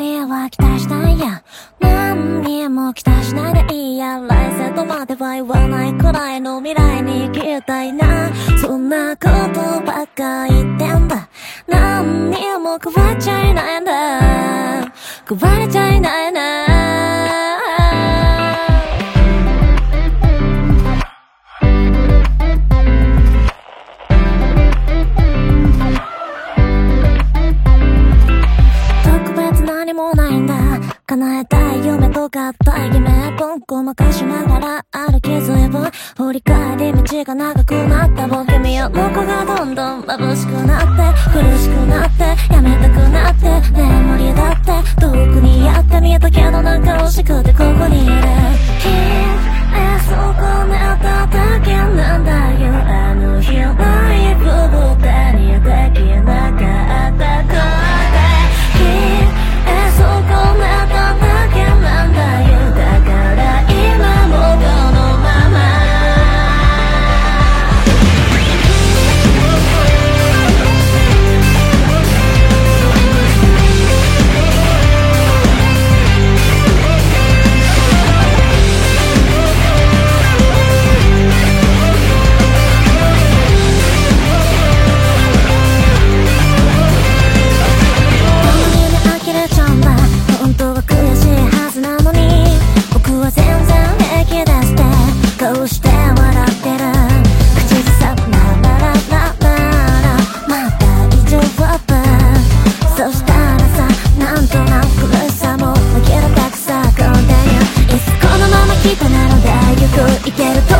りは期待したいや。何にも期待しない。でいいや来世とまでは言わないくらいの未来に生きたいな。そんなことばっか言ってんだ。何にも変わっちゃいないんだ。変われちゃいない叶えたい夢とかった夢をごまかしながら歩きずえば振り返り道が長くなった僕君よ向こうがどんどん眩しくなって苦しくなってやめたくなって眠りだって遠くにやって見えたけどけると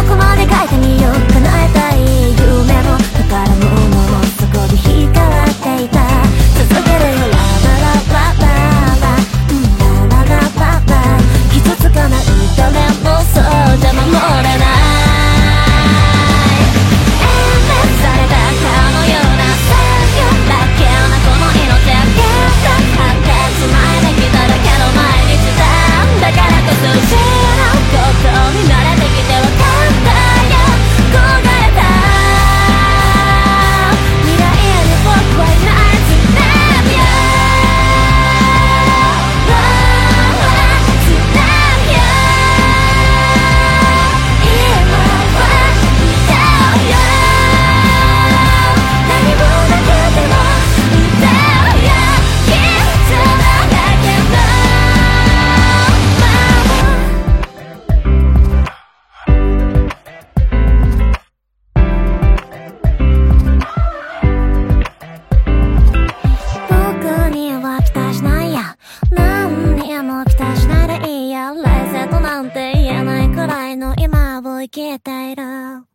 Forget get that all.